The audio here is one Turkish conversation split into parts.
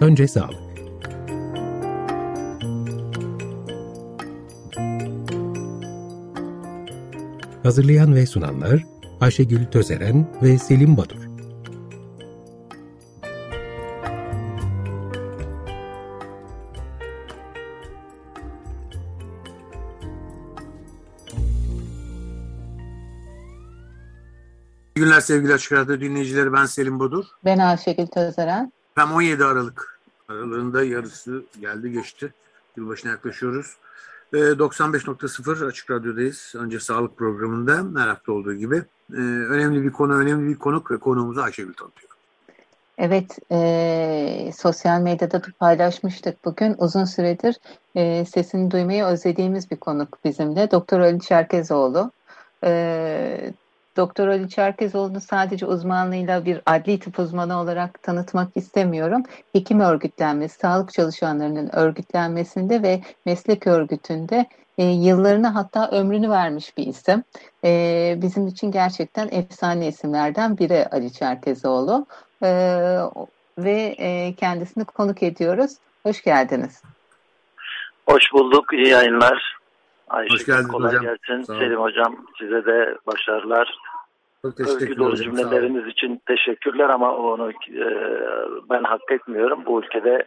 Önce sağlık. Hazırlayan ve sunanlar Ayşegül Tözeren ve Selim Badur. İyi günler sevgili Açık Radyo dinleyicileri. Ben Selim Bodur. Ben Ayşegül Tözeren. Hem 17 Aralık aralığında yarısı geldi geçti. Yılbaşına yaklaşıyoruz. 95.0 Açık Radyo'dayız. Önce sağlık programında her hafta olduğu gibi. Ee, önemli bir konu, önemli bir konuk ve konuğumuzu Ayşegül tanıtıyor. Evet, e, sosyal medyada da paylaşmıştık bugün. Uzun süredir e, sesini duymayı özlediğimiz bir konuk bizimle. Doktor Ali Çerkezoğlu. E, Doktor Ali Çerkezoğlu'nu sadece uzmanlığıyla bir adli tıp uzmanı olarak tanıtmak istemiyorum. Hekim örgütlenmesi, sağlık çalışanlarının örgütlenmesinde ve meslek örgütünde e, yıllarını hatta ömrünü vermiş bir isim. E, bizim için gerçekten efsane isimlerden biri Ali Çerkezoğlu. E, ve e, kendisini konuk ediyoruz. Hoş geldiniz. Hoş bulduk. İyi yayınlar. Ayşe, Hoş geldiniz kolay hocam. gelsin. Selim hocam size de başarılar. Çok teşekkür Övgü dolu cümleleriniz için teşekkürler ama onu e, ben hak etmiyorum. Bu ülkede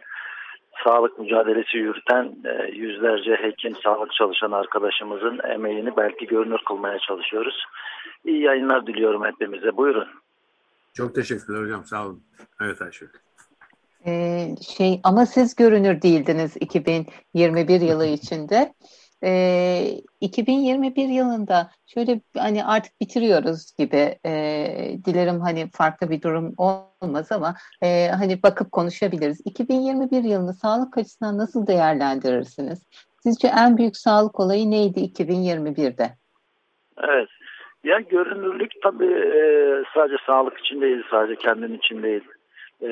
sağlık mücadelesi yürüten e, yüzlerce hekim, sağlık çalışan arkadaşımızın emeğini belki görünür kılmaya çalışıyoruz. İyi yayınlar diliyorum hepimize. Buyurun. Çok teşekkürler hocam. Sağ olun. Evet Ayşe. Ee, şey ama siz görünür değildiniz 2021 yılı içinde. E, ee, 2021 yılında şöyle hani artık bitiriyoruz gibi e, dilerim hani farklı bir durum olmaz ama e, hani bakıp konuşabiliriz. 2021 yılını sağlık açısından nasıl değerlendirirsiniz? Sizce en büyük sağlık olayı neydi 2021'de? Evet. Ya görünürlük tabii e, sadece sağlık için değil, sadece kendin için değil. E,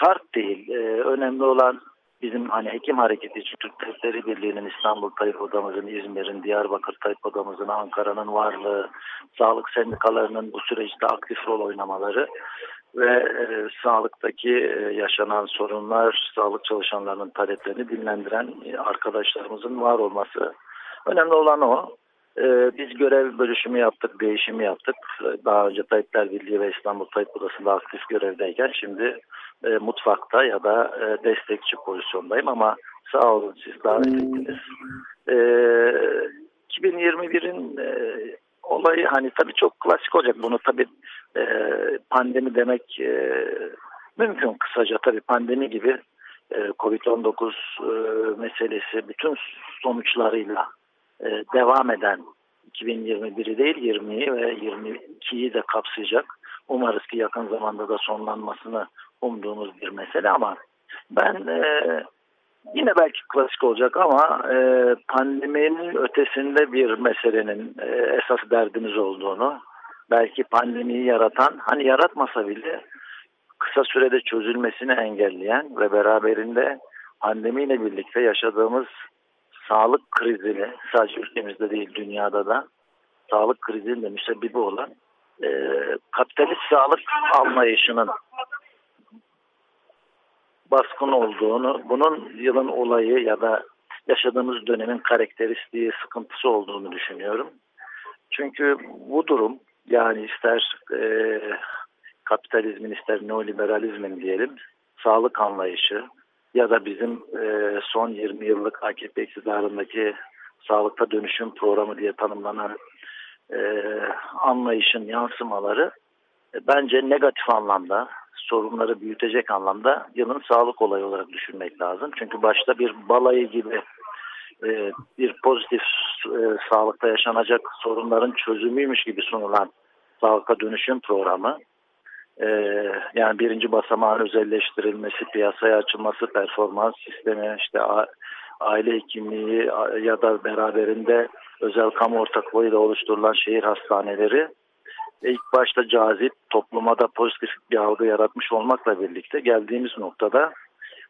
şart değil. E, önemli olan bizim hani hekim hareketi için Türk Tabipleri Birliği'nin İstanbul Tayyip Odamızın, İzmir'in, Diyarbakır Tayyip Odamızın, Ankara'nın varlığı, sağlık sendikalarının bu süreçte aktif rol oynamaları ve e, sağlıktaki e, yaşanan sorunlar, sağlık çalışanlarının taleplerini dinlendiren e, arkadaşlarımızın var olması. Önemli olan o. E, biz görev bölüşümü yaptık, değişimi yaptık. Daha önce Tayyipler Birliği ve İstanbul Tayyip Odası'nda aktif görevdeyken şimdi e, mutfakta ya da e, destekçi pozisyondayım ama sağ olun siz davet ettiniz. E, 2021'in e, olayı hani tabii çok klasik olacak. Bunu tabii e, pandemi demek e, mümkün kısaca tabii pandemi gibi e, Covid-19 e, meselesi bütün sonuçlarıyla e, devam eden 2021'i değil 20'yi ve 22'yi de kapsayacak. Umarız ki yakın zamanda da sonlanmasını umduğumuz bir mesele ama ben e, yine belki klasik olacak ama e, pandeminin ötesinde bir meselenin e, esas derdimiz olduğunu belki pandemiyi yaratan hani yaratmasa bile kısa sürede çözülmesini engelleyen ve beraberinde pandemiyle birlikte yaşadığımız sağlık krizini sadece ülkemizde değil dünyada da sağlık krizinin de müsebbibi olan e, kapitalist sağlık anlayışının baskın olduğunu, bunun yılın olayı ya da yaşadığımız dönemin karakteristiği, sıkıntısı olduğunu düşünüyorum. Çünkü bu durum yani ister e, kapitalizmin ister neoliberalizmin diyelim sağlık anlayışı ya da bizim e, son 20 yıllık AKP iktidarındaki sağlıkta dönüşüm programı diye tanımlanan e, anlayışın yansımaları bence negatif anlamda sorunları büyütecek anlamda yılın sağlık olayı olarak düşünmek lazım. Çünkü başta bir balayı gibi e, bir pozitif e, sağlıkta yaşanacak sorunların çözümüymüş gibi sunulan sağlıkta dönüşüm programı e, yani birinci basamağın özelleştirilmesi, piyasaya açılması, performans sistemi, işte aile hekimliği ya da beraberinde özel kamu ortaklığıyla oluşturulan şehir hastaneleri ilk başta cazip topluma da pozitif bir algı yaratmış olmakla birlikte geldiğimiz noktada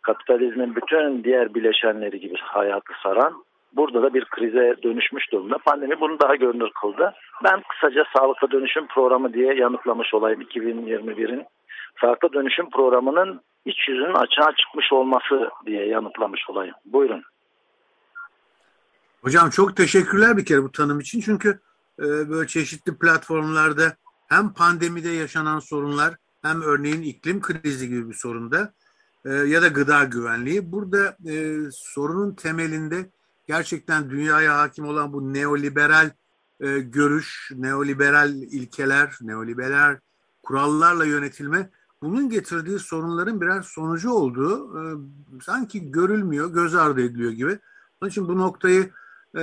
kapitalizmin bütün diğer bileşenleri gibi hayatı saran burada da bir krize dönüşmüş durumda. Pandemi bunu daha görünür kıldı. Ben kısaca sağlıklı dönüşüm programı diye yanıtlamış olayım 2021'in. Sağlıklı dönüşüm programının iç yüzünün açığa çıkmış olması diye yanıtlamış olayım. Buyurun. Hocam çok teşekkürler bir kere bu tanım için. Çünkü böyle çeşitli platformlarda hem pandemide yaşanan sorunlar hem örneğin iklim krizi gibi bir sorunda e, ya da gıda güvenliği. Burada e, sorunun temelinde gerçekten dünyaya hakim olan bu neoliberal e, görüş, neoliberal ilkeler, neoliberal kurallarla yönetilme bunun getirdiği sorunların birer sonucu olduğu sanki görülmüyor, göz ardı ediliyor gibi. Onun için bu noktayı e,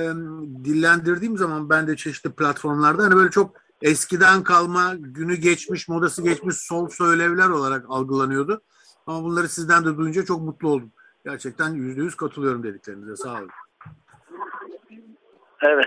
dillendirdiğim zaman ben de çeşitli platformlarda hani böyle çok eskiden kalma, günü geçmiş, modası geçmiş sol söylevler olarak algılanıyordu. Ama bunları sizden de duyunca çok mutlu oldum. Gerçekten yüzde yüz katılıyorum dediklerinize. Sağ olun. Evet.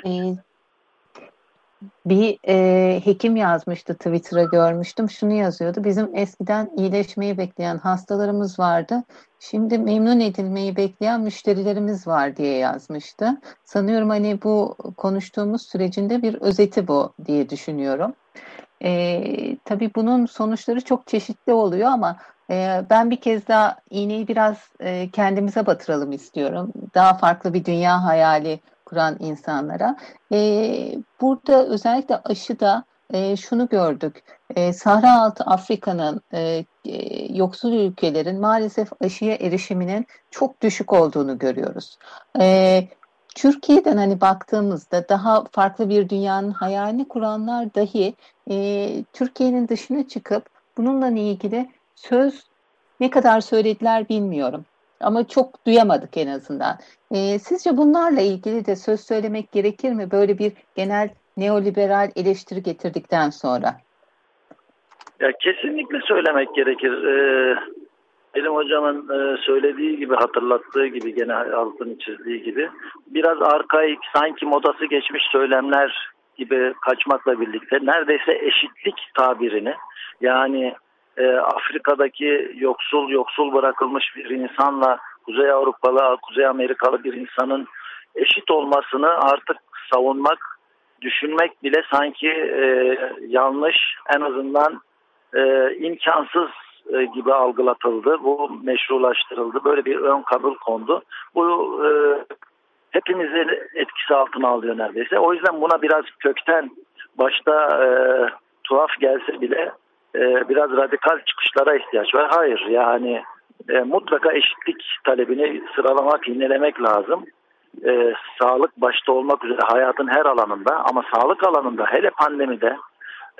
Bir e, hekim yazmıştı Twitter'a görmüştüm. Şunu yazıyordu. Bizim eskiden iyileşmeyi bekleyen hastalarımız vardı. Şimdi memnun edilmeyi bekleyen müşterilerimiz var diye yazmıştı. Sanıyorum hani bu konuştuğumuz sürecinde bir özeti bu diye düşünüyorum. E, tabii bunun sonuçları çok çeşitli oluyor ama e, ben bir kez daha iğneyi biraz e, kendimize batıralım istiyorum. Daha farklı bir dünya hayali kuran insanlara. E, burada özellikle aşıda e, şunu gördük. E, Sahra altı Afrika'nın e, yoksul ülkelerin maalesef aşıya erişiminin çok düşük olduğunu görüyoruz. E, Türkiye'den hani baktığımızda daha farklı bir dünyanın hayalini kuranlar dahi e, Türkiye'nin dışına çıkıp bununla ilgili söz ne kadar söylediler bilmiyorum. Ama çok duyamadık en azından. E, sizce bunlarla ilgili de söz söylemek gerekir mi? Böyle bir genel neoliberal eleştiri getirdikten sonra. Ya kesinlikle söylemek gerekir. Ee, Elim hocamın e, söylediği gibi hatırlattığı gibi gene altını çizdiği gibi biraz arkaik sanki modası geçmiş söylemler gibi kaçmakla birlikte neredeyse eşitlik tabirini yani e, Afrika'daki yoksul yoksul bırakılmış bir insanla Kuzey Avrupalı, Kuzey Amerikalı bir insanın eşit olmasını artık savunmak, düşünmek bile sanki e, yanlış, en azından e, imkansız e, gibi algılatıldı. Bu meşrulaştırıldı. Böyle bir ön kabul kondu. Bu e, hepimizin etkisi altına alıyor neredeyse. O yüzden buna biraz kökten başta e, tuhaf gelse bile e, biraz radikal çıkışlara ihtiyaç var. Hayır yani e, mutlaka eşitlik talebini sıralamak, yinelemek lazım. E, sağlık başta olmak üzere hayatın her alanında ama sağlık alanında hele pandemide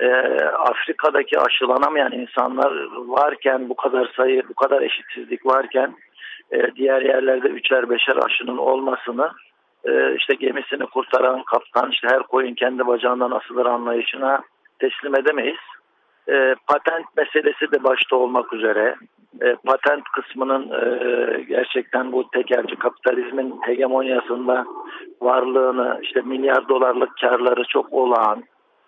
e, Afrika'daki aşılanamayan insanlar varken bu kadar sayı, bu kadar eşitsizlik varken e, diğer yerlerde üçer beşer aşının olmasını e, işte gemisini kurtaran kaptan işte her koyun kendi bacağından asılır anlayışına teslim edemeyiz. E, patent meselesi de başta olmak üzere e, patent kısmının e, gerçekten bu tekelci kapitalizmin hegemonyasında varlığını işte milyar dolarlık karları çok olağan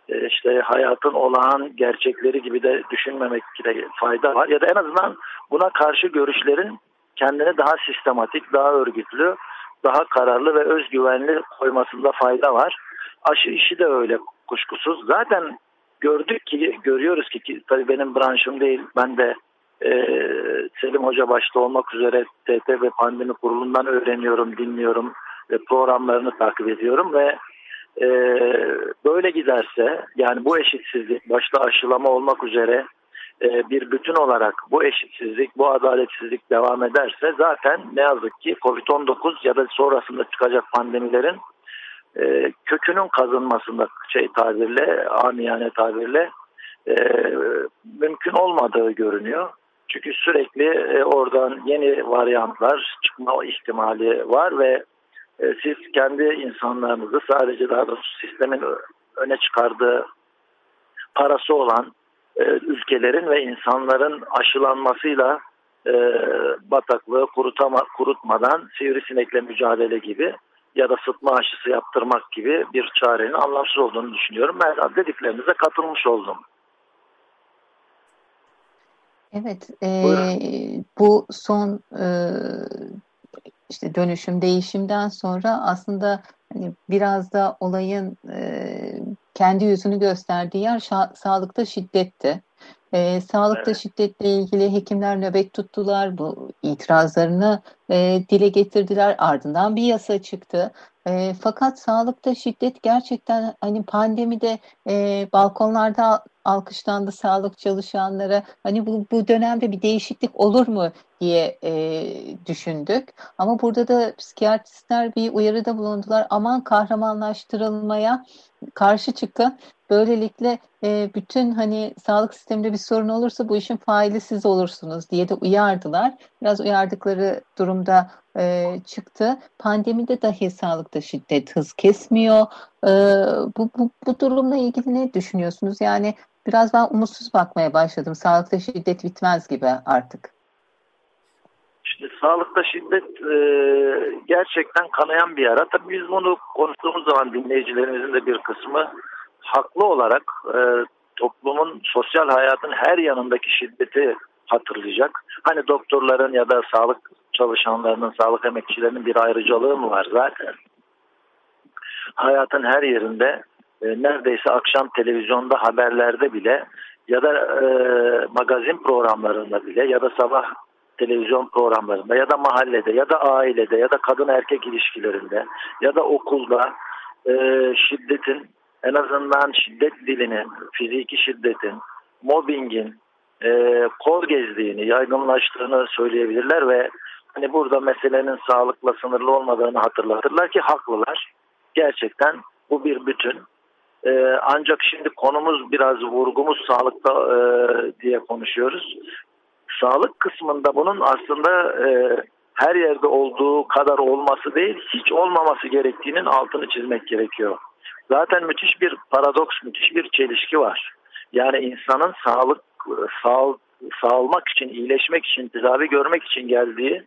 e, işte hayatın olağan gerçekleri gibi de düşünmemekte fayda var. Ya da en azından buna karşı görüşlerin kendini daha sistematik, daha örgütlü, daha kararlı ve özgüvenli koymasında fayda var. Aşı işi de öyle kuşkusuz. Zaten gördük ki, görüyoruz ki, ki tabii benim branşım değil, ben de e, Selim Hoca başta olmak üzere TT ve Pandemi Kurulu'ndan öğreniyorum, dinliyorum ve programlarını takip ediyorum ve e, böyle giderse yani bu eşitsizlik başta aşılama olmak üzere e, bir bütün olarak bu eşitsizlik, bu adaletsizlik devam ederse zaten ne yazık ki Covid-19 ya da sonrasında çıkacak pandemilerin e, kökünün kazınmasında şey tabirle, amiyane tabirle e, mümkün olmadığı görünüyor. Çünkü sürekli e, oradan yeni varyantlar çıkma ihtimali var ve e, siz kendi insanlarınızı sadece daha doğrusu sistemin öne çıkardığı parası olan e, ülkelerin ve insanların aşılanmasıyla e, bataklığı kurutama, kurutmadan sivrisinekle mücadele gibi ya da sıtma aşısı yaptırmak gibi bir çarenin anlamsız olduğunu düşünüyorum. Ben dediklerinize katılmış oldum. Evet, e, bu son e, işte dönüşüm, değişimden sonra aslında hani biraz da olayın e, kendi yüzünü gösterdiği yer sağlıkta şiddetti. E, sağlıkta evet. şiddetle ilgili hekimler nöbet tuttular. Bu itirazlarını e, dile getirdiler. Ardından bir yasa çıktı. E, fakat sağlıkta şiddet gerçekten hani pandemide e, balkonlarda alkışlandı sağlık çalışanlara. Hani bu, bu dönemde bir değişiklik olur mu diye e, düşündük. Ama burada da psikiyatristler bir uyarıda bulundular. Aman kahramanlaştırılmaya karşı çıkın. Böylelikle e, bütün hani sağlık sisteminde bir sorun olursa bu işin faili siz olursunuz diye de uyardılar. Biraz uyardıkları durumda e, çıktı. Pandemide dahi sağlıkta şiddet hız kesmiyor. E, bu, bu, bu durumla ilgili ne düşünüyorsunuz? Yani biraz ben umutsuz bakmaya başladım. Sağlıkta şiddet bitmez gibi artık. İşte sağlıkta şiddet e, gerçekten kanayan bir yara. Tabii biz bunu konuştuğumuz zaman dinleyicilerimizin de bir kısmı haklı olarak e, toplumun sosyal hayatın her yanındaki şiddeti hatırlayacak. Hani doktorların ya da sağlık çalışanlarının, sağlık emekçilerinin bir ayrıcalığı mı var zaten? Hayatın her yerinde e, neredeyse akşam televizyonda haberlerde bile ya da e, magazin programlarında bile ya da sabah televizyon programlarında ya da mahallede ya da ailede ya da kadın erkek ilişkilerinde ya da okulda e, şiddetin en azından şiddet dilinin, fiziki şiddetin, mobbingin, e, kor gezdiğini, yaygınlaştığını söyleyebilirler ve hani burada meselenin sağlıkla sınırlı olmadığını hatırlatırlar ki haklılar. Gerçekten bu bir bütün. Ee, ancak şimdi konumuz biraz vurgumuz sağlıkta e, diye konuşuyoruz. Sağlık kısmında bunun aslında e, her yerde olduğu kadar olması değil, hiç olmaması gerektiğinin altını çizmek gerekiyor. Zaten müthiş bir paradoks, müthiş bir çelişki var. Yani insanın sağlık sağ, sağlamak için, iyileşmek için, tedavi görmek için geldiği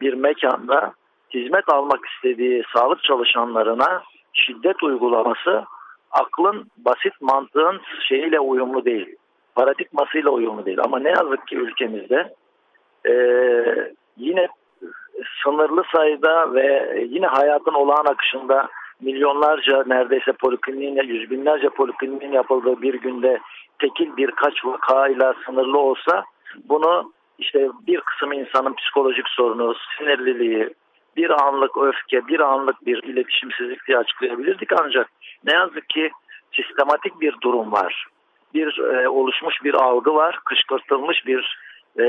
bir mekanda hizmet almak istediği sağlık çalışanlarına şiddet uygulaması aklın basit mantığın şeyiyle uyumlu değil. Paradigmasıyla uyumlu değil. Ama ne yazık ki ülkemizde e, yine sınırlı sayıda ve yine hayatın olağan akışında milyonlarca neredeyse polikliniğin, yüz binlerce polikliniğin yapıldığı bir günde tekil birkaç vakayla sınırlı olsa bunu işte bir kısım insanın psikolojik sorunu, sinirliliği, bir anlık öfke, bir anlık bir iletişimsizlik diye açıklayabilirdik ancak ne yazık ki sistematik bir durum var. Bir e, oluşmuş bir algı var, kışkırtılmış bir e,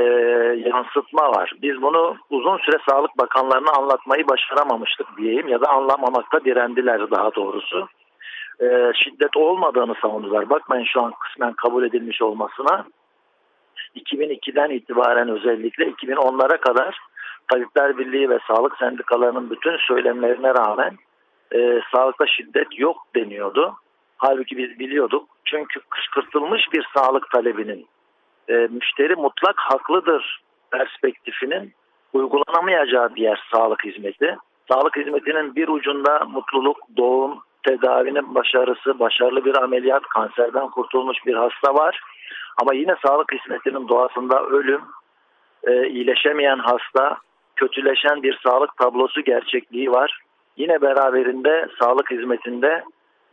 yansıtma var. Biz bunu uzun süre Sağlık Bakanlarına anlatmayı başaramamıştık diyeyim ya da anlamamakta direndiler daha doğrusu. E, şiddet olmadığını savundular. Bakmayın şu an kısmen kabul edilmiş olmasına. 2002'den itibaren özellikle 2010'lara kadar Tabipler Birliği ve sağlık sendikalarının bütün söylemlerine rağmen e, sağlıkta şiddet yok deniyordu. Halbuki biz biliyorduk. Çünkü kışkırtılmış bir sağlık talebinin e, müşteri mutlak haklıdır perspektifinin uygulanamayacağı bir yer sağlık hizmeti. Sağlık hizmetinin bir ucunda mutluluk, doğum, tedavinin başarısı, başarılı bir ameliyat, kanserden kurtulmuş bir hasta var. Ama yine sağlık hizmetinin doğasında ölüm, e, iyileşemeyen hasta, kötüleşen bir sağlık tablosu gerçekliği var. Yine beraberinde sağlık hizmetinde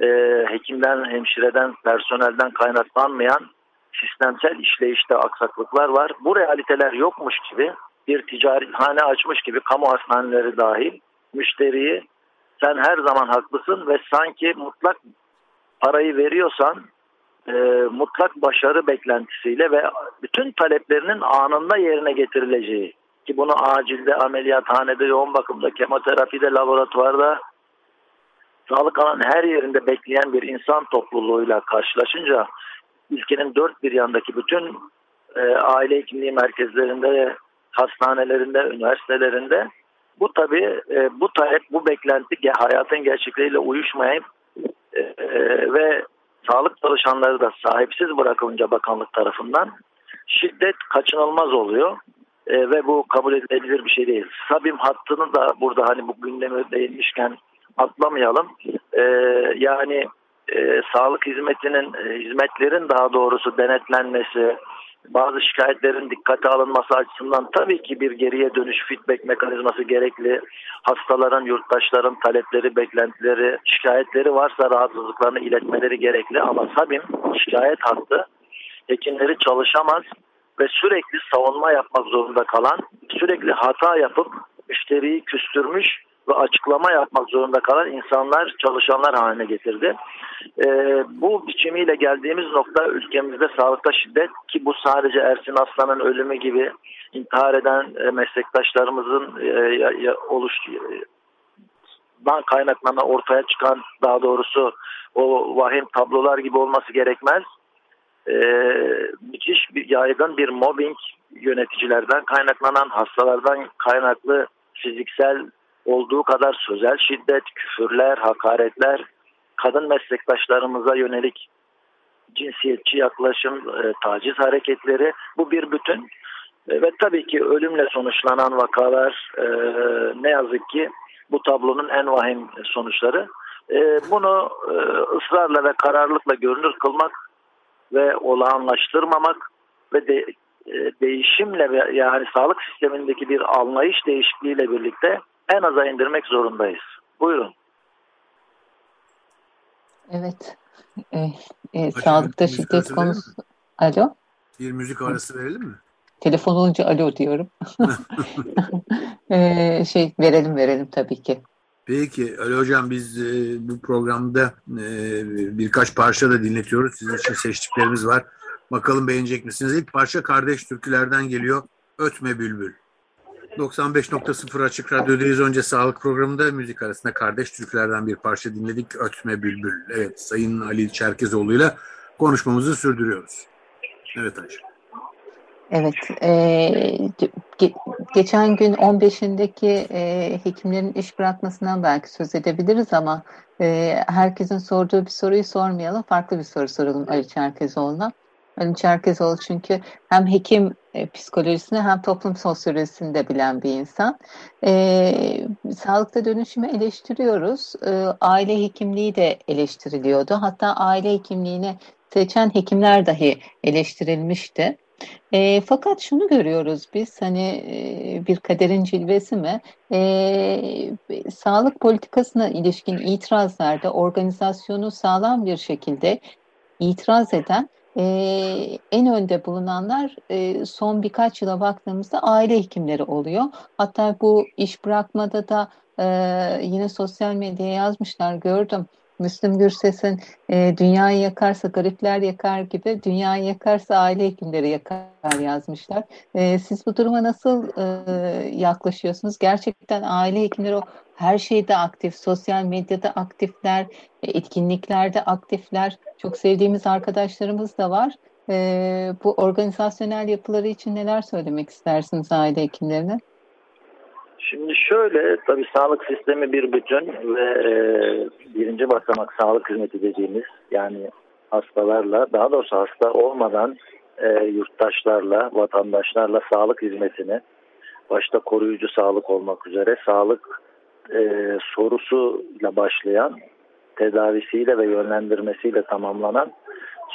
e, hekimden, hemşireden, personelden kaynaklanmayan sistemsel işleyişte aksaklıklar var. Bu realiteler yokmuş gibi bir ticari hane açmış gibi kamu hastaneleri dahil müşteriyi sen her zaman haklısın ve sanki mutlak parayı veriyorsan e, mutlak başarı beklentisiyle ve bütün taleplerinin anında yerine getirileceği ki bunu acilde, ameliyathanede, yoğun bakımda, kemoterapide, laboratuvarda sağlık alan her yerinde bekleyen bir insan topluluğuyla karşılaşınca ülkenin dört bir yandaki bütün e, aile hekimliği merkezlerinde, hastanelerinde, üniversitelerinde bu tabi e, bu talep, bu beklenti hayatın gerçekleriyle uyuşmayıp e, e, ve sağlık çalışanları da sahipsiz bırakılınca bakanlık tarafından şiddet kaçınılmaz oluyor e, ve bu kabul edilebilir bir şey değil. Sabim hattını da burada hani bu gündeme değinmişken atlamayalım. E, yani e, sağlık hizmetinin, e, hizmetlerin daha doğrusu denetlenmesi, bazı şikayetlerin dikkate alınması açısından tabii ki bir geriye dönüş feedback mekanizması gerekli. Hastaların, yurttaşların talepleri, beklentileri, şikayetleri varsa rahatsızlıklarını iletmeleri gerekli. Ama SABİM şikayet hattı hekimleri çalışamaz ve sürekli savunma yapmak zorunda kalan, sürekli hata yapıp müşteriyi küstürmüş ve açıklama yapmak zorunda kalan insanlar, çalışanlar haline getirdi. E, bu biçimiyle geldiğimiz nokta ülkemizde sağlıkta şiddet ki bu sadece Ersin Aslan'ın ölümü gibi intihar eden e, meslektaşlarımızın e, ya, ya, oluş dan kaynaklanan ortaya çıkan daha doğrusu o vahim tablolar gibi olması gerekmez. Ee, müthiş bir yaygın bir mobbing yöneticilerden kaynaklanan hastalardan kaynaklı fiziksel olduğu kadar sözel şiddet, küfürler, hakaretler, kadın meslektaşlarımıza yönelik cinsiyetçi yaklaşım, e, taciz hareketleri bu bir bütün. E, ve tabii ki ölümle sonuçlanan vakalar e, ne yazık ki bu tablonun en vahim sonuçları. E, bunu e, ısrarla ve kararlılıkla görünür kılmak ve olağanlaştırmamak ve de, e, değişimle yani sağlık sistemindeki bir anlayış değişikliğiyle birlikte en aza indirmek zorundayız. Buyurun. Evet. E, e, sağlıkta şiddet konusu. Alo? Bir müzik arası verelim mi? Telefon olunca alo diyorum. ee, şey verelim verelim tabii ki. Peki Ali Hocam biz e, bu programda e, birkaç parça da dinletiyoruz. Sizin için seçtiklerimiz var. Bakalım beğenecek misiniz? İlk parça Kardeş Türkülerden geliyor. Ötme Bülbül. 95.0 Açık Radyo'dayız. Önce sağlık programında müzik arasında Kardeş Türkülerden bir parça dinledik. Ötme Bülbül. Evet Sayın Ali Çerkezoğlu ile konuşmamızı sürdürüyoruz. Evet Ayşe. Evet, e, ge, geçen gün 15'indeki e, hekimlerin iş bırakmasından belki söz edebiliriz ama e, herkesin sorduğu bir soruyu sormayalım, farklı bir soru soralım Ali Çerkezoğlu'na. Ali Çerkezoğlu çünkü hem hekim e, psikolojisini hem toplum sosyolojisini de bilen bir insan. E, sağlıkta dönüşümü eleştiriyoruz. E, aile hekimliği de eleştiriliyordu. Hatta aile hekimliğini seçen hekimler dahi eleştirilmişti. E, fakat şunu görüyoruz biz hani e, bir kaderin cilvesi mi? E, sağlık politikasına ilişkin itirazlarda organizasyonu sağlam bir şekilde itiraz eden e, en önde bulunanlar e, son birkaç yıla baktığımızda aile hekimleri oluyor. Hatta bu iş bırakmada da e, yine sosyal medyaya yazmışlar gördüm. Müslüm Gürses'in e, dünyayı yakarsa garipler yakar gibi dünyayı yakarsa aile hekimleri yakar yazmışlar. E, siz bu duruma nasıl e, yaklaşıyorsunuz? Gerçekten aile hekimleri o her şeyde aktif, sosyal medyada aktifler, e, etkinliklerde aktifler. Çok sevdiğimiz arkadaşlarımız da var. E, bu organizasyonel yapıları için neler söylemek istersiniz aile hekimlerine? Şimdi şöyle tabii sağlık sistemi bir bütün ve e, birinci basamak sağlık hizmeti dediğimiz yani hastalarla daha doğrusu hasta olmadan e, yurttaşlarla, vatandaşlarla sağlık hizmetini başta koruyucu sağlık olmak üzere sağlık e, sorusuyla başlayan tedavisiyle ve yönlendirmesiyle tamamlanan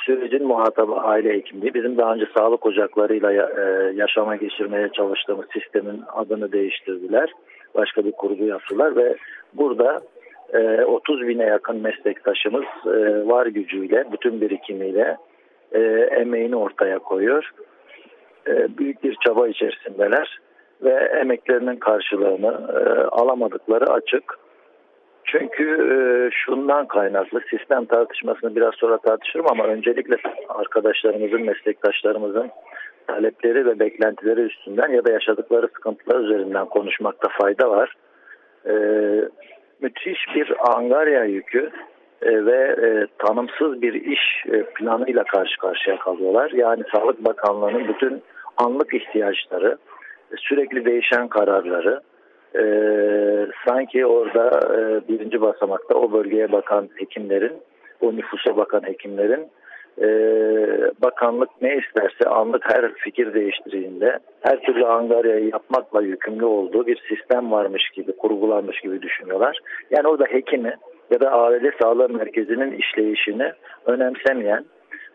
sürecin muhatabı aile hekimliği. Bizim daha önce sağlık ocaklarıyla e, yaşama geçirmeye çalıştığımız sistemin adını değiştirdiler. Başka bir kurgu yaptılar ve burada e, 30 bine yakın meslektaşımız e, var gücüyle, bütün birikimiyle e, emeğini ortaya koyuyor. E, büyük bir çaba içerisindeler ve emeklerinin karşılığını e, alamadıkları açık. Çünkü e, şundan kaynaklı sistem tartışmasını biraz sonra tartışırım ama öncelikle arkadaşlarımızın, meslektaşlarımızın talepleri ve beklentileri üstünden ya da yaşadıkları sıkıntılar üzerinden konuşmakta fayda var. E, müthiş bir angarya yükü e, ve e, tanımsız bir iş e, planıyla karşı karşıya kalıyorlar. Yani Sağlık Bakanlığı'nın bütün anlık ihtiyaçları, sürekli değişen kararları, e, sanki orada e, birinci basamakta o bölgeye bakan hekimlerin, o nüfusa bakan hekimlerin e, bakanlık ne isterse anlık her fikir değiştirdiğinde her türlü angaryayı yapmakla yükümlü olduğu bir sistem varmış gibi, kurgulanmış gibi düşünüyorlar. Yani orada hekimi ya da aile sağlığı merkezinin işleyişini önemsemeyen,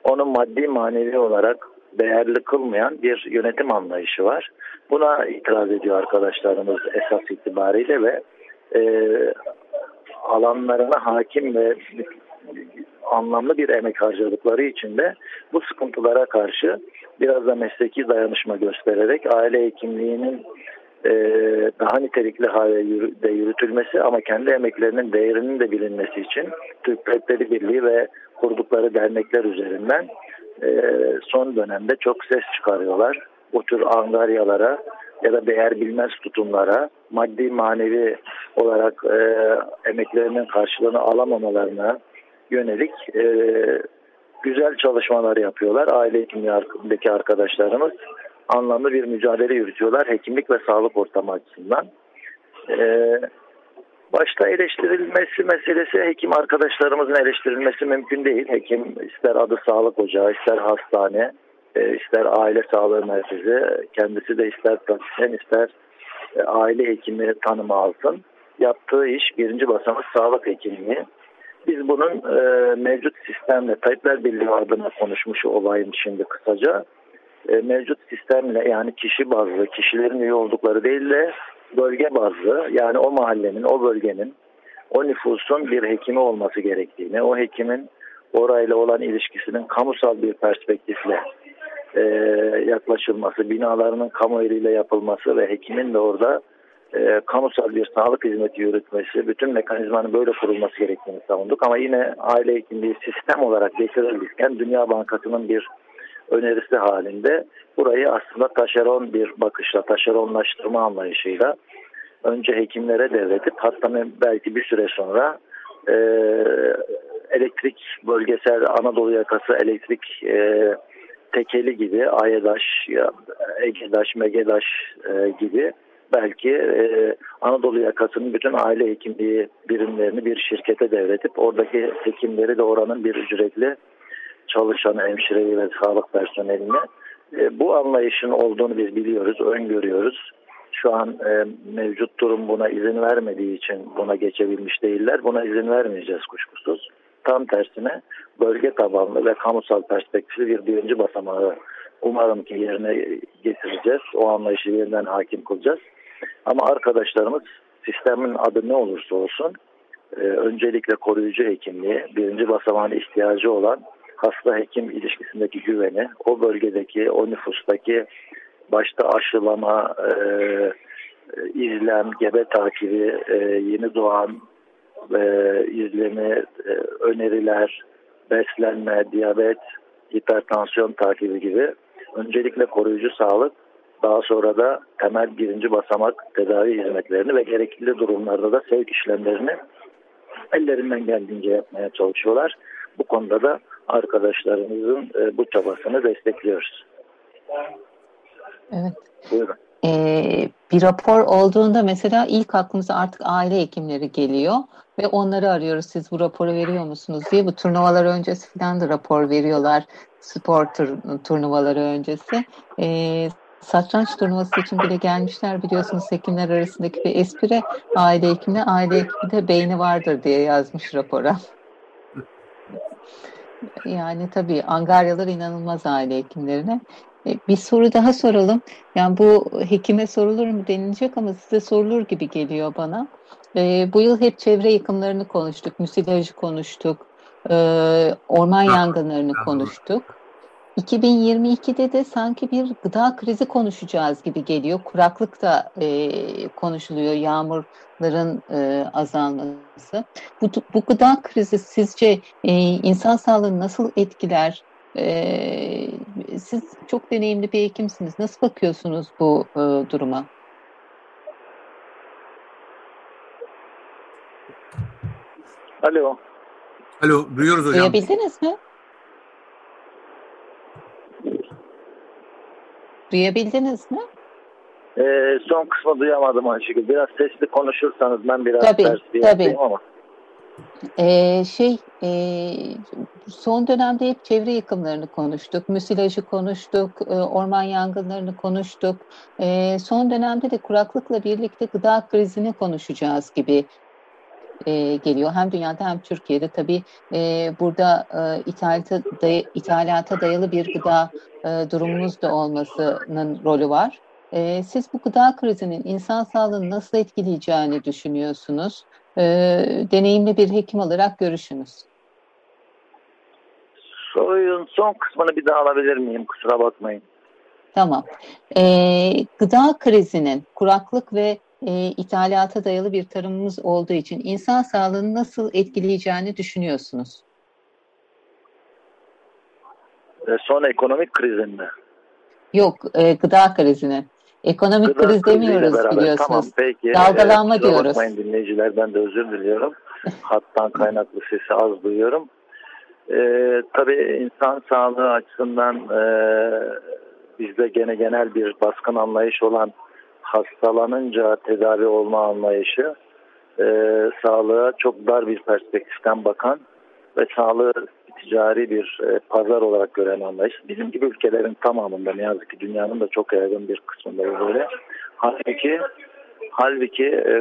onu maddi manevi olarak değerli kılmayan bir yönetim anlayışı var. Buna itiraz ediyor arkadaşlarımız esas itibariyle ve e, alanlarına hakim ve anlamlı bir emek harcadıkları için de bu sıkıntılara karşı biraz da mesleki dayanışma göstererek aile hekimliğinin e, daha nitelikli hale de yürütülmesi ama kendi emeklerinin değerinin de bilinmesi için Türk Tabipleri Birliği ve kurdukları dernekler üzerinden son dönemde çok ses çıkarıyorlar. Bu tür angaryalara ya da değer bilmez tutumlara maddi manevi olarak e, emeklerinin karşılığını alamamalarına yönelik e, güzel çalışmalar yapıyorlar. Aile hekimliğindeki arkadaşlarımız anlamlı bir mücadele yürütüyorlar hekimlik ve sağlık ortamı açısından. Ee, başta eleştirilmesi meselesi hekim arkadaşlarımızın eleştirilmesi mümkün değil. Hekim ister adı sağlık ocağı, ister hastane, e, ister aile sağlığı merkezi, kendisi de ister pratisyen, ister e, aile hekimi tanımı alsın. Yaptığı iş birinci basamak sağlık hekimliği. Biz bunun e, mevcut sistemle Tayyipler Birliği adına konuşmuş olayım şimdi kısaca. Mevcut sistemle yani kişi bazlı, kişilerin üye oldukları değil de bölge bazlı yani o mahallenin, o bölgenin, o nüfusun bir hekimi olması gerektiğini, o hekimin orayla olan ilişkisinin kamusal bir perspektifle e, yaklaşılması, binalarının kamu eliyle yapılması ve hekimin de orada e, kamusal bir sağlık hizmeti yürütmesi, bütün mekanizmanın böyle kurulması gerektiğini savunduk. Ama yine aile hekimliği sistem olarak getirilirken Dünya Bankası'nın bir önerisi halinde burayı aslında taşeron bir bakışla, taşeronlaştırma anlayışıyla önce hekimlere devredip hatta belki bir süre sonra e, elektrik bölgesel Anadolu yakası elektrik e, tekeli gibi Ayadaş, Egedaş, Megedaş e, gibi belki e, Anadolu yakasının bütün aile hekimliği birimlerini bir şirkete devredip oradaki hekimleri de oranın bir ücretli çalışan hemşireyi ve sağlık personeline e, bu anlayışın olduğunu biz biliyoruz, öngörüyoruz. Şu an e, mevcut durum buna izin vermediği için buna geçebilmiş değiller. Buna izin vermeyeceğiz kuşkusuz. Tam tersine bölge tabanlı ve kamusal perspektifli bir birinci basamağı umarım ki yerine getireceğiz. O anlayışı yeniden hakim kılacağız. Ama arkadaşlarımız sistemin adı ne olursa olsun e, öncelikle koruyucu hekimliği, birinci basamağın ihtiyacı olan hasta hekim ilişkisindeki güveni, o bölgedeki, o nüfustaki başta aşılama, e, izlem, gebe takibi, e, yeni doğan e, izlemi, e, öneriler, beslenme, diyabet, hipertansiyon takibi gibi öncelikle koruyucu sağlık, daha sonra da temel birinci basamak tedavi hizmetlerini ve gerekli durumlarda da sevk işlemlerini ellerinden geldiğince yapmaya çalışıyorlar. Bu konuda da arkadaşlarımızın e, bu çabasını destekliyoruz. Evet. Buyurun. Ee, bir rapor olduğunda mesela ilk aklımıza artık aile hekimleri geliyor ve onları arıyoruz. Siz bu raporu veriyor musunuz diye. Bu turnuvalar öncesi falan da rapor veriyorlar. Spor tur turnuvaları öncesi. Ee, satranç turnuvası için bile gelmişler biliyorsunuz hekimler arasındaki bir espri aile hekimi aile hekimi de beyni vardır diye yazmış rapora. Yani tabii angaryalar inanılmaz aile hekimlerine. E, bir soru daha soralım. Yani bu hekime sorulur mu denilecek ama size sorulur gibi geliyor bana. E, bu yıl hep çevre yıkımlarını konuştuk, müsilajı konuştuk, e, orman yangınlarını konuştuk. 2022'de de sanki bir gıda krizi konuşacağız gibi geliyor. Kuraklık da e, konuşuluyor, yağmurların e, azalması. Bu, bu gıda krizi sizce e, insan sağlığını nasıl etkiler? E, siz çok deneyimli bir hekimsiniz. Nasıl bakıyorsunuz bu e, duruma? Alo. Alo, duyuyoruz hocam. Duyabildiniz mi? Duyabildiniz mi? Ee, son kısmı duyamadım Ayşegül. Biraz sesli konuşursanız ben biraz tabii, ters bir tabii. ama. Ee, şey e, son dönemde hep çevre yıkımlarını konuştuk, müsilajı konuştuk, e, orman yangınlarını konuştuk. E, son dönemde de kuraklıkla birlikte gıda krizini konuşacağız gibi e, geliyor. Hem dünyada hem Türkiye'de tabii e, burada e, ithalata, day ithalata dayalı bir gıda e, durumunuz da olmasının rolü var. E, siz bu gıda krizinin insan sağlığını nasıl etkileyeceğini düşünüyorsunuz? E, deneyimli bir hekim olarak görüşünüz. Sorunun son kısmını bir daha alabilir miyim? Kusura bakmayın. Tamam. Ee, gıda krizinin kuraklık ve e, ithalata dayalı bir tarımımız olduğu için insan sağlığını nasıl etkileyeceğini düşünüyorsunuz? E, son ekonomik krizin mi? Yok, e, gıda krizinin. Ekonomik gıda kriz demiyoruz beraber. biliyorsunuz. Tamam peki. Dalgalanma e, diyoruz. Bakmayın dinleyicilerden de özür diliyorum. Hattan kaynaklı sesi az duyuyorum. E, tabii insan sağlığı açısından e, bizde gene genel bir baskın anlayış olan hastalanınca tedavi olma anlayışı e, sağlığa çok dar bir perspektiften bakan ve sağlığı ticari bir e, pazar olarak gören anlayış. Bizim gibi ülkelerin tamamında ne yazık ki dünyanın da çok yaygın bir kısmında böyle. Halbuki halbuki e,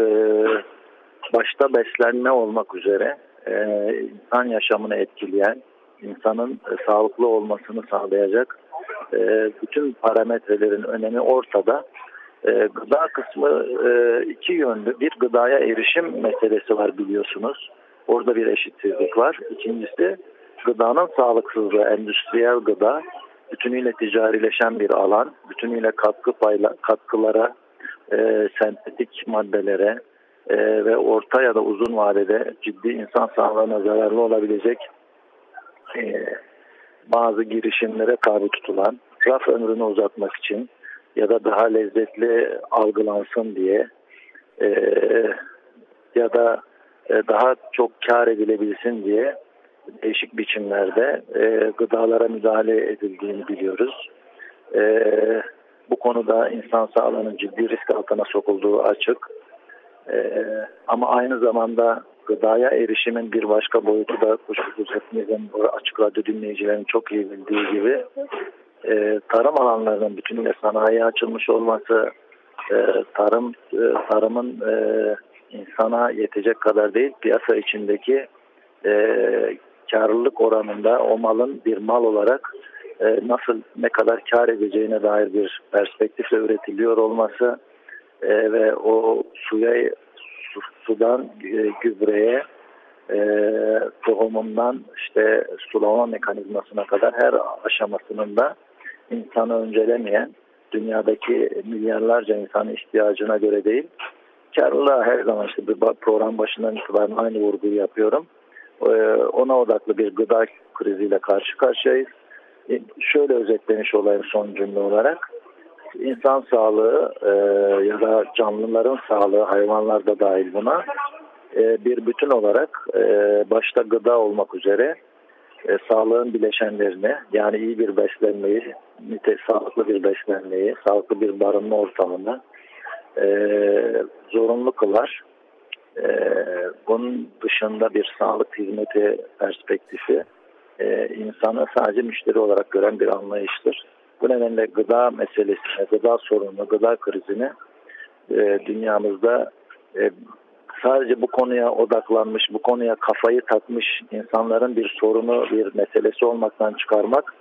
başta beslenme olmak üzere e, insan yaşamını etkileyen, insanın e, sağlıklı olmasını sağlayacak e, bütün parametrelerin önemi ortada. E, gıda kısmı e, iki yönlü. Bir gıdaya erişim meselesi var biliyorsunuz. Orada bir eşitsizlik var. İkincisi gıdanın sağlıksızlığı, endüstriyel gıda bütünüyle ticarileşen bir alan, bütünüyle katkı payla, katkılara, e, sentetik maddelere e, ve orta ya da uzun vadede ciddi insan sağlığına zararlı olabilecek e, bazı girişimlere tabi tutulan, raf ömrünü uzatmak için ya da daha lezzetli algılansın diye e, ya da e, daha çok kar edilebilsin diye değişik biçimlerde e, gıdalara müdahale edildiğini biliyoruz. E, bu konuda insan sağlığının ciddi risk altına sokulduğu açık. E, ama aynı zamanda gıdaya erişimin bir başka boyutu da kuşkusuz hepimizin açık radyo dinleyicilerin çok iyi bildiği gibi e, tarım alanlarının bütünüyle sanayiye açılmış olması, e, tarım e, tarımın e, insana yetecek kadar değil piyasa içindeki e, karlılık oranında o malın bir mal olarak e, nasıl ne kadar kar edeceğine dair bir perspektifle üretiliyor olması e, ve o suya su, sudan e, gübreye e, tohumundan işte sulama mekanizmasına kadar her aşamasının da insanı öncelemeyen dünyadaki milyarlarca insanın ihtiyacına göre değil karlılığa her zaman işte program başından itibaren aynı vurguyu yapıyorum ee, ona odaklı bir gıda kriziyle karşı karşıyayız. E, şöyle özetlemiş olayım son cümle olarak. İnsan sağlığı e, ya da canlıların sağlığı hayvanlar da dahil buna e, bir bütün olarak başta gıda olmak üzere sağlığın bileşenlerini yani iyi bir beslenmeyi, nite, sağlıklı bir beslenmeyi, sağlıklı bir barınma ortamını zorunlu kılar ee, bunun dışında bir sağlık hizmeti perspektifi e, insanı sadece müşteri olarak gören bir anlayıştır. Bu nedenle gıda meselesine, gıda sorununu, gıda krizini e, dünyamızda e, sadece bu konuya odaklanmış, bu konuya kafayı takmış insanların bir sorunu, bir meselesi olmaktan çıkarmak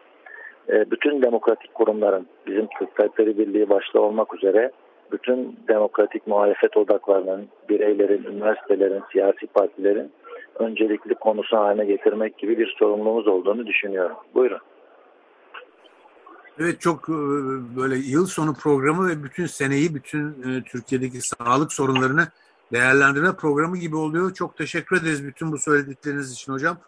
e, bütün demokratik kurumların, bizim Tıp Birliği başta olmak üzere bütün demokratik muhalefet odaklarının, bireylerin, üniversitelerin, siyasi partilerin öncelikli konusu haline getirmek gibi bir sorumluluğumuz olduğunu düşünüyorum. Buyurun. Evet çok e, böyle yıl sonu programı ve bütün seneyi, bütün e, Türkiye'deki sağlık sorunlarını değerlendirme programı gibi oluyor. Çok teşekkür ederiz bütün bu söyledikleriniz için hocam.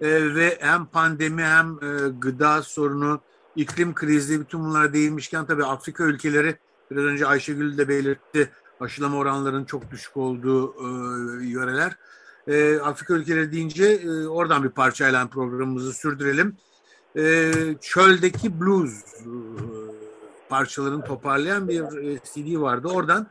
E, ve hem pandemi hem gıda sorunu, iklim krizi bütün bunlara değinmişken tabii Afrika ülkeleri Biraz önce Ayşegül de belirtti aşılama oranlarının çok düşük olduğu e, yöreler. E, Afrika ülkeleri deyince e, oradan bir parçayla programımızı sürdürelim. E, çöldeki blues e, parçalarını toparlayan bir e, CD vardı. Oradan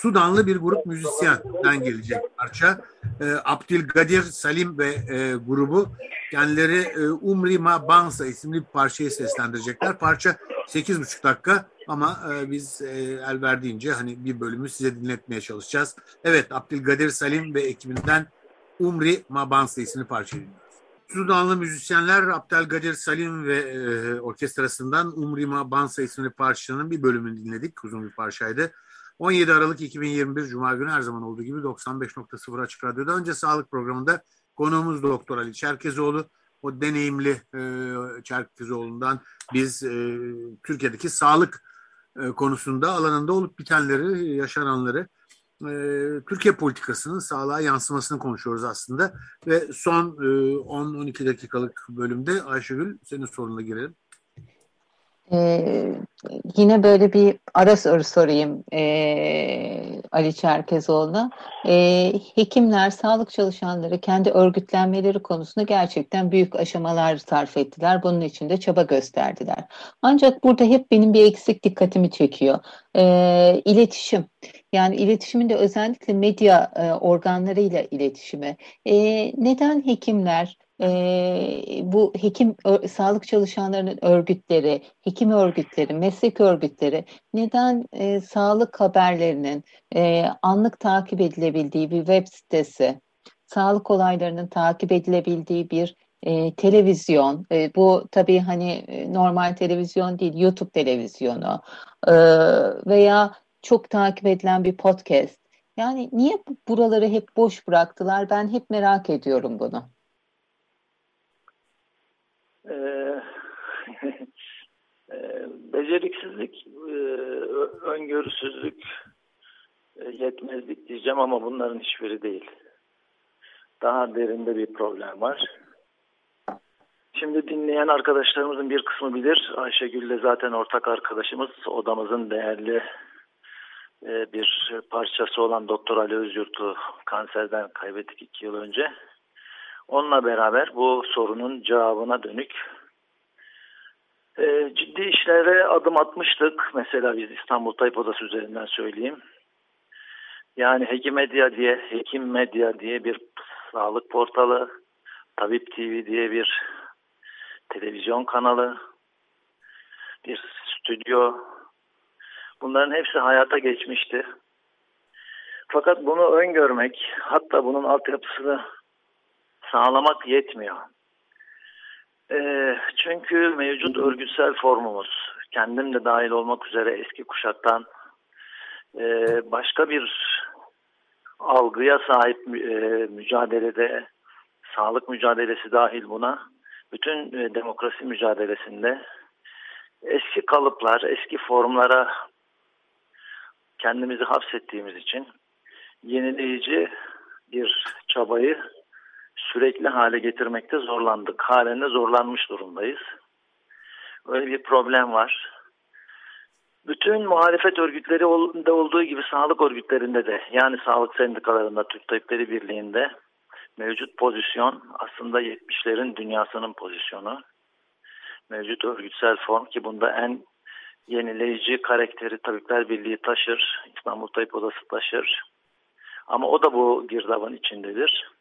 Sudanlı bir grup müzisyenden gelecek parça. E, Abdülgadir Salim ve e, grubu kendileri e, Umri Ma Bansa isimli bir parçayı seslendirecekler. Parça 8,5 dakika ama e, biz e, el verdiğince hani bir bölümü size dinletmeye çalışacağız. Evet Abdülkadir Salim ve ekibinden Umri Mabansa isimli parça dinliyoruz. Sudanlı müzisyenler Abdülkadir Salim ve e, orkestrasından Umri Mabansa isimli parçanın bir bölümünü dinledik. Uzun bir parçaydı. 17 Aralık 2021 Cuma günü her zaman olduğu gibi 95.0 Açık Radyo'da önce sağlık programında konuğumuz Doktor Ali Çerkezoğlu. o deneyimli e, Çerkezoğlu'ndan biz e, Türkiye'deki sağlık e, konusunda alanında olup bitenleri, yaşananları e, Türkiye politikasının sağlığa yansımasını konuşuyoruz aslında. Ve son e, 10-12 dakikalık bölümde Ayşegül senin sorununa girelim. Ee, yine böyle bir ara soru sorayım e, Ali Çerkezoğlu'na. E, hekimler, sağlık çalışanları kendi örgütlenmeleri konusunda gerçekten büyük aşamalar sarf ettiler. Bunun için de çaba gösterdiler. Ancak burada hep benim bir eksik dikkatimi çekiyor. E, iletişim. Yani iletişimin de özellikle medya e, organlarıyla iletişimi. E, neden hekimler, e, bu hekim sağlık çalışanlarının örgütleri, hekim örgütleri, meslek örgütleri neden e, sağlık haberlerinin e, anlık takip edilebildiği bir web sitesi, sağlık olaylarının takip edilebildiği bir e, televizyon, e, bu tabii hani normal televizyon değil, YouTube televizyonu e, veya çok takip edilen bir podcast. Yani niye buraları hep boş bıraktılar? Ben hep merak ediyorum bunu. Ee, e, beceriksizlik, e, öngörüsüzlük, e, yetmezlik diyeceğim ama bunların hiçbiri değil. Daha derinde bir problem var. Şimdi dinleyen arkadaşlarımızın bir kısmı bilir. Ayşegül de zaten ortak arkadaşımız. Odamızın değerli bir parçası olan Doktor Ali Özyurt'u kanserden kaybettik iki yıl önce. Onunla beraber bu sorunun cevabına dönük e, ciddi işlere adım atmıştık. Mesela biz İstanbul Tayyip Odası üzerinden söyleyeyim. Yani Hekim Medya diye, Hekim Medya diye bir sağlık portalı, Tabip TV diye bir televizyon kanalı, bir stüdyo. Bunların hepsi hayata geçmişti. Fakat bunu öngörmek, hatta bunun altyapısını sağlamak yetmiyor. E, çünkü mevcut örgütsel formumuz, kendim de dahil olmak üzere eski kuşaktan e, başka bir algıya sahip e, mücadelede, sağlık mücadelesi dahil buna, bütün e, demokrasi mücadelesinde eski kalıplar, eski formlara kendimizi hapsettiğimiz için yenileyici bir çabayı sürekli hale getirmekte zorlandık. Halen de zorlanmış durumdayız. Öyle bir problem var. Bütün muhalefet örgütleri de olduğu gibi sağlık örgütlerinde de yani sağlık sendikalarında Türk Tabipleri Birliği'nde mevcut pozisyon aslında 70'lerin dünyasının pozisyonu. Mevcut örgütsel form ki bunda en yenileyici karakteri Tabipler Birliği taşır. İstanbul Tabip Odası taşır. Ama o da bu girdabın içindedir.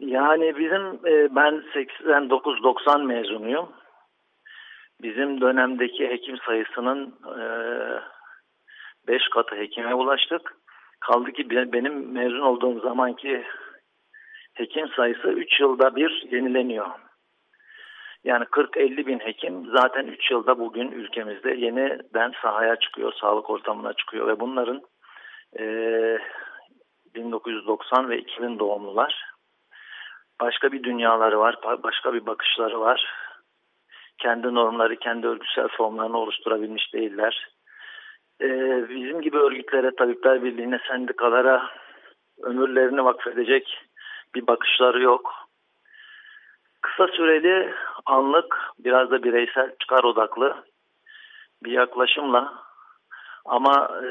Yani bizim e, ben 89-90 mezunuyum. Bizim dönemdeki hekim sayısının 5 e, katı hekime ulaştık. Kaldı ki benim mezun olduğum zamanki hekim sayısı 3 yılda bir yenileniyor. Yani 40-50 bin hekim zaten 3 yılda bugün ülkemizde yeniden sahaya çıkıyor, sağlık ortamına çıkıyor ve bunların e, 1990 ve 2000 doğumlular başka bir dünyaları var, başka bir bakışları var. Kendi normları, kendi örgütsel formlarını oluşturabilmiş değiller. Ee, bizim gibi örgütlere, Tabipler Birliği'ne, sendikalara ömürlerini vakfedecek bir bakışları yok. Kısa süreli, anlık, biraz da bireysel, çıkar odaklı bir yaklaşımla ama e,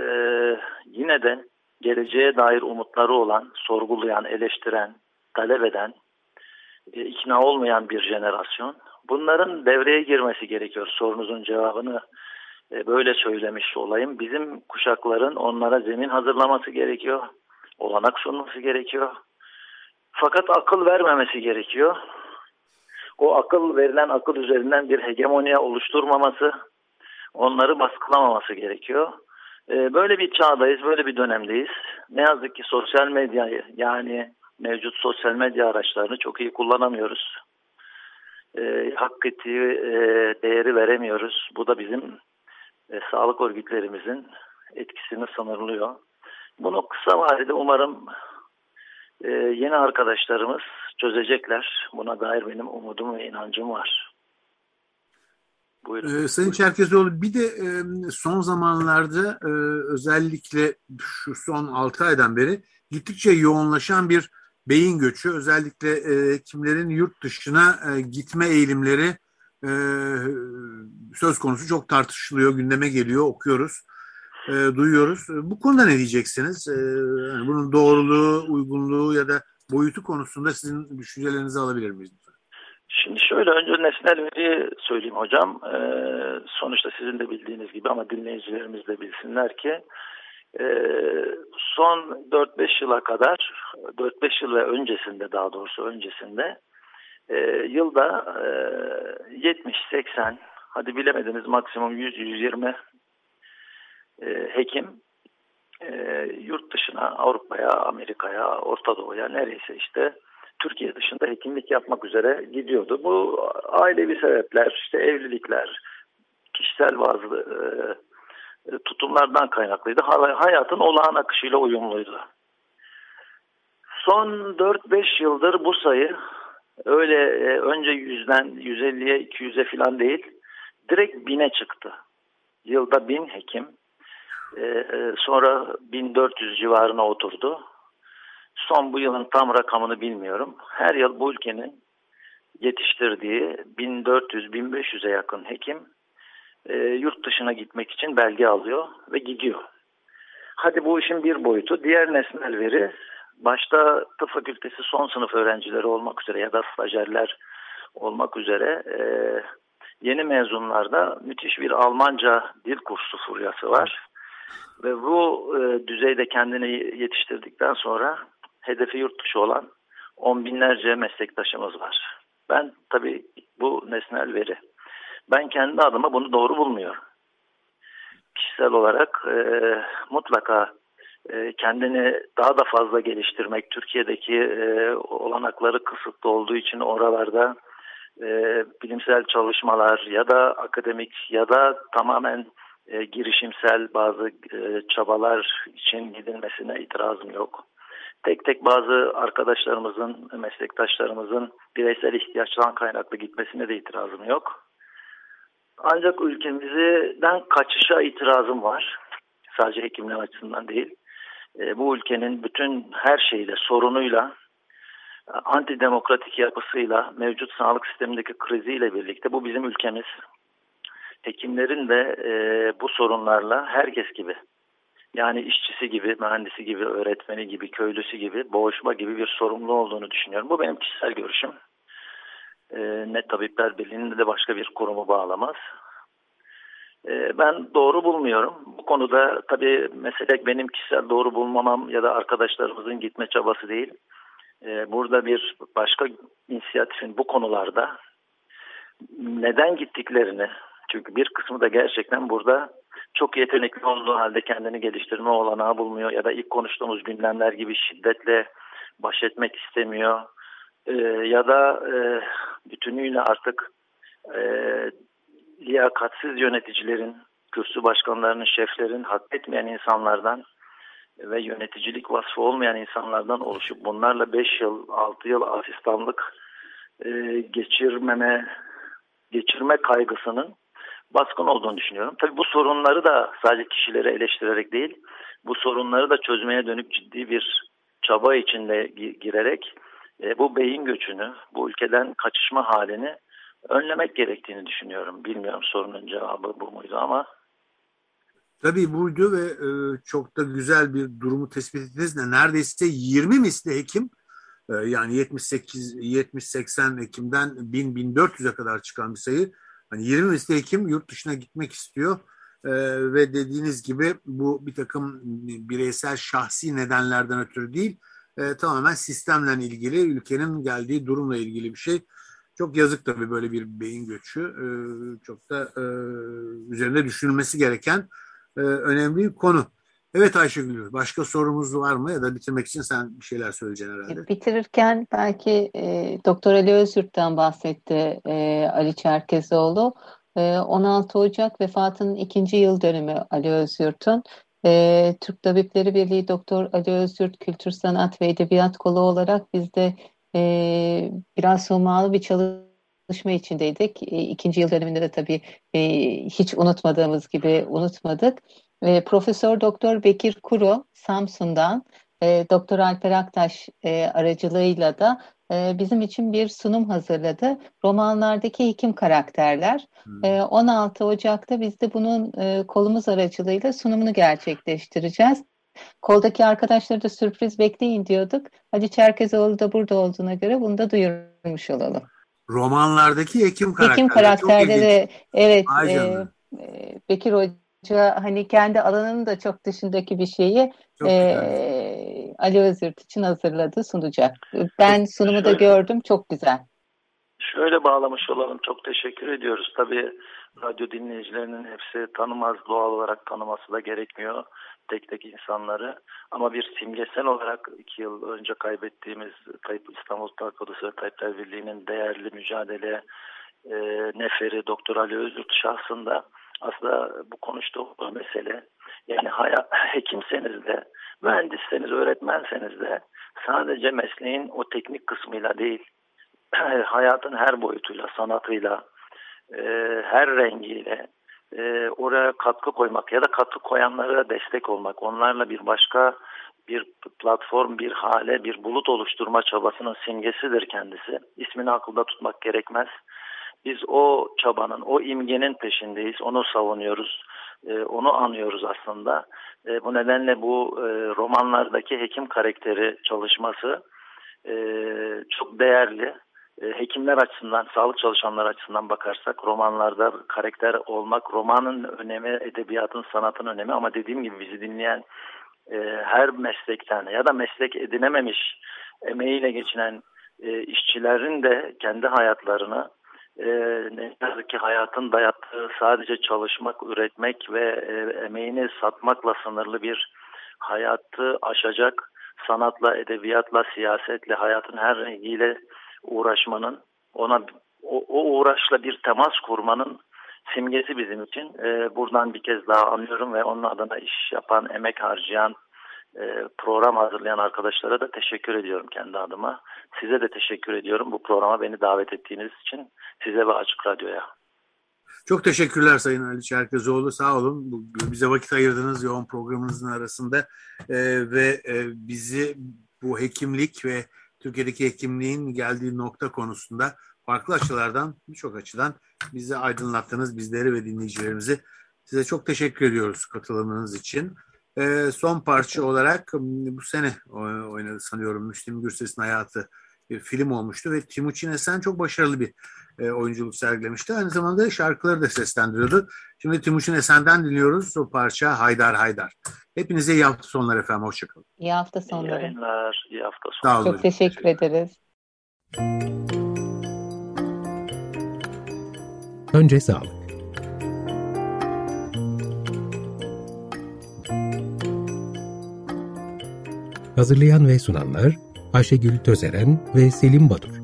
yine de geleceğe dair umutları olan, sorgulayan, eleştiren, talep eden, e, ikna olmayan bir jenerasyon. Bunların devreye girmesi gerekiyor. Sorunuzun cevabını e, böyle söylemiş olayım. Bizim kuşakların onlara zemin hazırlaması gerekiyor. Olanak sunması gerekiyor. Fakat akıl vermemesi gerekiyor. O akıl verilen akıl üzerinden bir hegemonya oluşturmaması, onları baskılamaması gerekiyor. E, böyle bir çağdayız, böyle bir dönemdeyiz. Ne yazık ki sosyal medyayı yani mevcut sosyal medya araçlarını çok iyi kullanamıyoruz. E, hak ettiği e, değeri veremiyoruz. Bu da bizim e, sağlık örgütlerimizin etkisini sınırlıyor. Bunu kısa vadede umarım e, yeni arkadaşlarımız çözecekler. Buna dair benim umudum ve inancım var. Buyurun. Ee, Sayın Çerkezoğlu bir de e, son zamanlarda e, özellikle şu son 6 aydan beri gittikçe yoğunlaşan bir beyin göçü özellikle e, kimlerin yurt dışına e, gitme eğilimleri e, söz konusu çok tartışılıyor, gündeme geliyor, okuyoruz, e, duyuyoruz. Bu konuda ne diyeceksiniz? E, yani bunun doğruluğu, uygunluğu ya da boyutu konusunda sizin düşüncelerinizi alabilir miyiz? Şimdi şöyle önce nesnel veri söyleyeyim hocam. Ee, sonuçta sizin de bildiğiniz gibi ama dinleyicilerimiz de bilsinler ki e, son 4-5 yıla kadar 4-5 yıl ve öncesinde daha doğrusu öncesinde e, yılda e, 70-80 hadi bilemediniz maksimum 100-120 e, hekim e, yurt dışına Avrupa'ya, Amerika'ya, Orta Doğu'ya neredeyse işte Türkiye dışında hekimlik yapmak üzere gidiyordu. Bu ailevi sebepler, işte evlilikler, kişisel bazı e, tutumlardan kaynaklıydı. Hayatın olağan akışıyla uyumluydu. Son 4-5 yıldır bu sayı öyle e, önce 100'den 150'ye 200'e falan değil direkt bine çıktı. Yılda 1000 hekim e, e, sonra 1400 civarına oturdu. Son bu yılın tam rakamını bilmiyorum. Her yıl bu ülkenin yetiştirdiği 1400-1500'e yakın hekim e, yurt dışına gitmek için belge alıyor ve gidiyor. Hadi bu işin bir boyutu. Diğer nesnel veri başta tıp fakültesi son sınıf öğrencileri olmak üzere ya da stajyerler olmak üzere e, yeni mezunlarda müthiş bir Almanca dil kursu furyası var. Ve bu e, düzeyde kendini yetiştirdikten sonra hedefi yurt dışı olan on binlerce meslektaşımız var. Ben tabii bu nesnel veri. Ben kendi adıma bunu doğru bulmuyorum. Kişisel olarak e, mutlaka e, kendini daha da fazla geliştirmek, Türkiye'deki e, olanakları kısıtlı olduğu için oralarda e, bilimsel çalışmalar ya da akademik ya da tamamen e, girişimsel bazı e, çabalar için gidilmesine itirazım yok tek tek bazı arkadaşlarımızın, meslektaşlarımızın bireysel ihtiyaçtan kaynaklı gitmesine de itirazım yok. Ancak ülkemizden kaçışa itirazım var. Sadece hekimler açısından değil. E, bu ülkenin bütün her şeyle, sorunuyla, antidemokratik yapısıyla, mevcut sağlık sistemindeki kriziyle birlikte bu bizim ülkemiz. Hekimlerin de e, bu sorunlarla herkes gibi yani işçisi gibi, mühendisi gibi, öğretmeni gibi, köylüsü gibi boğuşma gibi bir sorumlu olduğunu düşünüyorum. Bu benim kişisel görüşüm. E, Net Tabipler Birliği'nin de başka bir kurumu bağlamaz. E, ben doğru bulmuyorum. Bu konuda tabii mesele benim kişisel doğru bulmamam ya da arkadaşlarımızın gitme çabası değil. E, burada bir başka inisiyatifin bu konularda neden gittiklerini, çünkü bir kısmı da gerçekten burada çok yetenekli olduğu halde kendini geliştirme olanağı bulmuyor ya da ilk konuştuğumuz gündemler gibi şiddetle baş etmek istemiyor ee, ya da e, bütünüyle artık e, liyakatsiz yöneticilerin, kürsü başkanlarının, şeflerin hak etmeyen insanlardan ve yöneticilik vasfı olmayan insanlardan oluşup bunlarla 5 yıl, 6 yıl asistanlık e, geçirmeme geçirme kaygısının baskın olduğunu düşünüyorum. Tabii bu sorunları da sadece kişileri eleştirerek değil, bu sorunları da çözmeye dönük ciddi bir çaba içinde girerek e, bu beyin göçünü, bu ülkeden kaçışma halini önlemek gerektiğini düşünüyorum. Bilmiyorum sorunun cevabı bu muydu ama. Tabii buydu ve e, çok da güzel bir durumu tespit ettiniz. Neredeyse 20 misli hekim e, yani 78 70 80 hekimden 1000 1400'e kadar çıkan bir sayı Hani 20 misli hekim yurt dışına gitmek istiyor ee, ve dediğiniz gibi bu bir takım bireysel şahsi nedenlerden ötürü değil e, tamamen sistemle ilgili ülkenin geldiği durumla ilgili bir şey. Çok yazık tabii böyle bir beyin göçü. Ee, çok da e, üzerinde düşünülmesi gereken e, önemli bir konu. Evet Ayşegül, başka sorumuz var mı ya da bitirmek için sen bir şeyler söyleyeceksin herhalde. Bitirirken belki e, Doktor Ali Özyurt'tan bahsetti e, Ali Çerkezoğlu. E, 16 Ocak vefatının ikinci yıl dönümü Ali Özyurt'un. E, Türk Tabipleri Birliği Doktor Ali Özyurt Kültür Sanat ve Edebiyat Kolu olarak biz de biraz somalı bir çalışma içindeydik. İkinci yıl döneminde de tabii hiç unutmadığımız gibi unutmadık. Profesör Doktor Bekir Kuro Samsun'dan Doktor Alper Aktaş aracılığıyla da bizim için bir sunum hazırladı. Romanlardaki hekim karakterler. Hmm. 16 Ocak'ta biz de bunun kolumuz aracılığıyla sunumunu gerçekleştireceğiz. Koldaki arkadaşları da sürpriz bekleyin diyorduk. Hacı Çerkezoğlu da burada olduğuna göre bunu da duyurmuş olalım. Romanlardaki hekim karakterleri. Hekim karakterleri evet. E, e, Bekir Hoca hani kendi alanının da çok dışındaki bir şeyi e, Ali Özürt için hazırladı sunacak. Ben sunumu da gördüm çok güzel. Şöyle bağlamış olalım. Çok teşekkür ediyoruz. Tabii radyo dinleyicilerinin hepsi tanımaz. Doğal olarak tanıması da gerekmiyor tek tek insanları. Ama bir simgesel olarak iki yıl önce kaybettiğimiz Tayyip İstanbul Halk Odası ve Tayyipler Birliği'nin değerli mücadele e, neferi Doktor Ali Özürt şahsında aslında bu konuştuğu mesele yani hayat, hekimseniz de mühendisseniz, öğretmenseniz de sadece mesleğin o teknik kısmıyla değil hayatın her boyutuyla, sanatıyla, e, her rengiyle e, oraya katkı koymak ya da katkı koyanlara destek olmak, onlarla bir başka bir platform, bir hale, bir bulut oluşturma çabasının simgesidir kendisi. İsmini akılda tutmak gerekmez. Biz o çabanın, o imgenin peşindeyiz, onu savunuyoruz, e, onu anıyoruz aslında. E, bu nedenle bu e, romanlardaki hekim karakteri çalışması çok değerli. Hekimler açısından, sağlık çalışanlar açısından bakarsak romanlarda karakter olmak, romanın önemi, edebiyatın, sanatın önemi ama dediğim gibi bizi dinleyen e, her meslekten ya da meslek edinememiş emeğiyle geçinen e, işçilerin de kendi hayatlarını e, ne yazık ki hayatın dayattığı sadece çalışmak, üretmek ve e, emeğini satmakla sınırlı bir hayatı aşacak sanatla, edebiyatla, siyasetle, hayatın her rengiyle uğraşmanın, ona o, o uğraşla bir temas kurmanın simgesi bizim için. E, buradan bir kez daha anlıyorum ve onun adına iş yapan, emek harcayan, program hazırlayan arkadaşlara da teşekkür ediyorum kendi adıma. Size de teşekkür ediyorum bu programa beni davet ettiğiniz için. Size ve Açık Radyo'ya. Çok teşekkürler Sayın Ali Çerkezoğlu. Sağ olun. Bize vakit ayırdınız yoğun programınızın arasında ee, ve e, bizi bu hekimlik ve Türkiye'deki hekimliğin geldiği nokta konusunda farklı açılardan birçok açıdan bizi aydınlattınız bizleri ve dinleyicilerimizi. Size çok teşekkür ediyoruz katılımınız için. Ee, son parça olarak bu sene oynadı sanıyorum Müslüm Gürses'in hayatı bir film olmuştu ve Timuçin Esen çok başarılı bir e, oyunculuk sergilemişti. Aynı zamanda şarkıları da seslendiriyordu. Şimdi Timuçin Esen'den dinliyoruz o parça Haydar Haydar. Hepinize iyi hafta sonları efendim. Hoşçakalın. İyi hafta sonları. İyi yayınlar. İyi hafta sonları. Sağ olun. Çok teşekkür ederiz. Önce sağlık. Hazırlayan ve sunanlar Ayşegül Tözeren ve Selim Badur.